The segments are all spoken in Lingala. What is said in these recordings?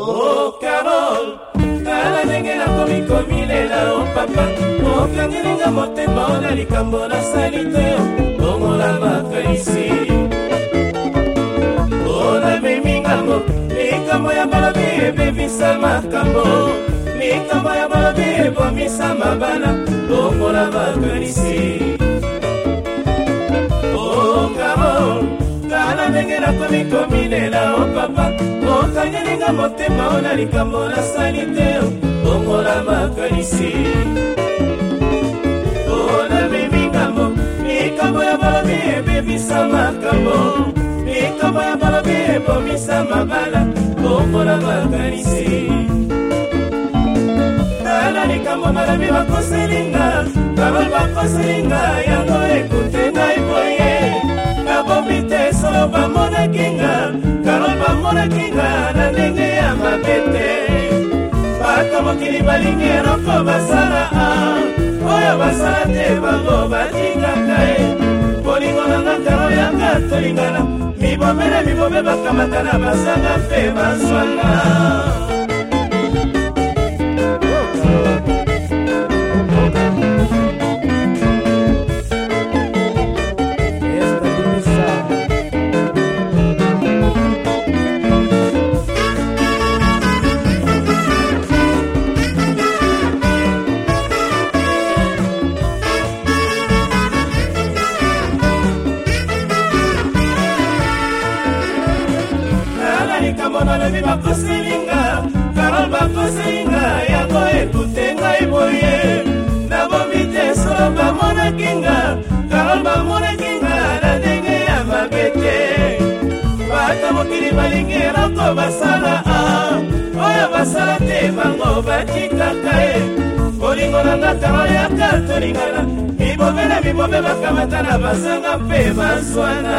o karol tala ndenge nakomi komilela o oh papa okangelinga motema ona oh, likambo nasali te bongola mafelisi onamemingango oh, likambo ya balobi ebebisa makambo likambo ya balobi ebomisa mabana bongola mafelisi o karol tala ndenge nakomi komilela o papa okangelinga motema ona likambo nasali te bongola makanisi onamemikambo likambo ya balobi ebebisa makambo likambo ya balobi ebomisa mabala bongola makanisi tala likambo balobi bakoselinga bababi bakoselinga yango ekute ngai boye karo bamonaki nga karo bamonaki nga na ndenge ya mabe te bato mokili balingi eloko basala ah, oyo basala te bango batikaka ye bolingo nanga karo yanga tolingana mibomele mibome bakamata na basanga mpe bazwanga bakoselinga karol bakoselinga yango ekute ngai boye nabomi te solo bamonaki nga karol bamonaki nga na ndenge ya mabe te bato mokili balingi eloko basala a oyo basala te bango batikaka e bolingo na nga karol yaka tolingana mibobe na mibobe bakamata na bazanga mpe bazwana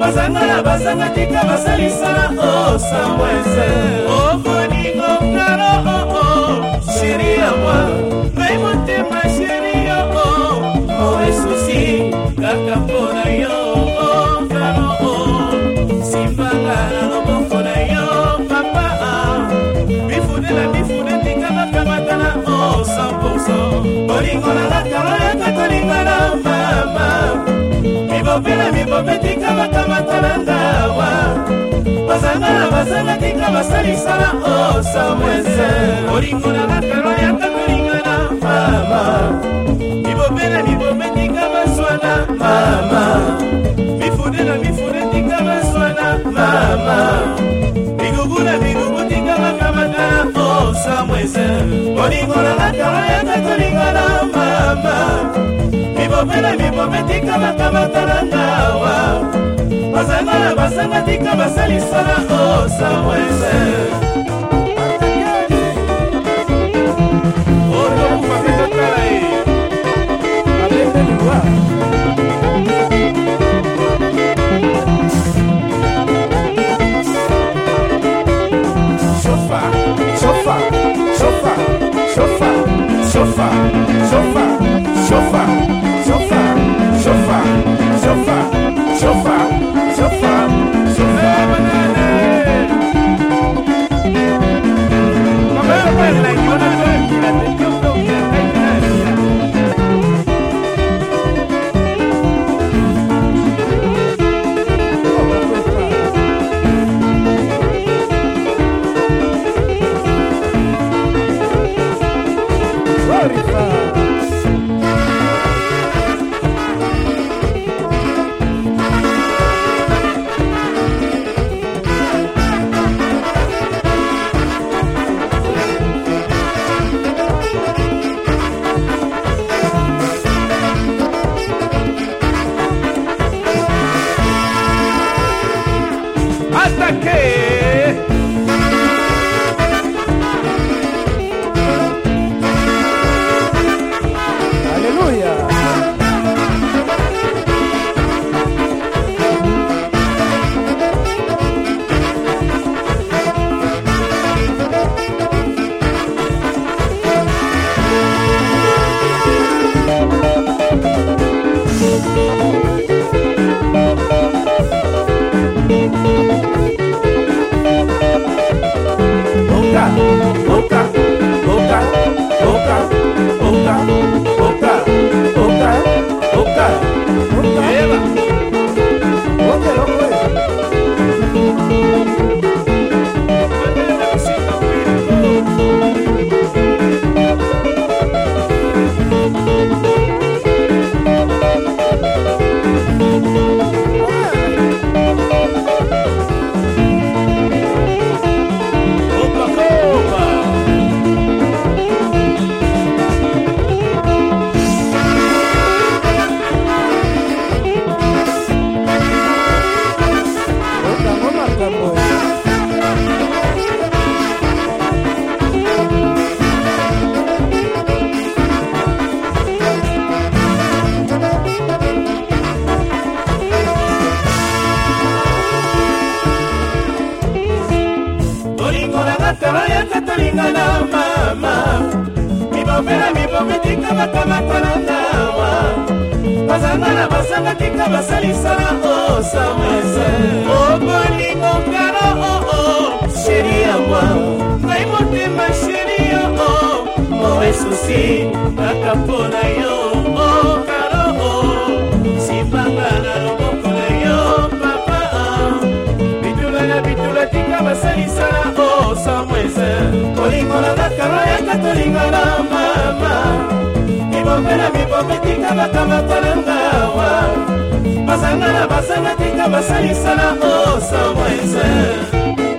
bazanga na bazanga tika basalisa osambwese oh, okoningo oh, ngalo oo oh, siri ya mwa ngai bazalaki nga basalisala o oh, samwese olingo na bakalo yakakolinga na mama mibobe na mibobe ndinga maswana mama mifude na mifude ndinga maswana mama bigugu na bigugu ndinga makamata na o oh, samwese olingo na bakalo yakakolinga na mama mibobe na mibobe ndinga makamatala ngawa bazangala bazanga tika basalisana o samwese Oh, no, I'm going to tell you. I'm going to tell you. quê? lobela miboko tika bakamata na ndamwa bazanga na basanga tika basalisa na osamese okolingo ngana oo oh, oh, sheri yangwa ngai motema sheri yoo oh, mowe susi kaka mpo na yo tika tolingana mama mibope na mibope tika bakamakolangawa bazanga na bazanga tika basalisana osambwa eze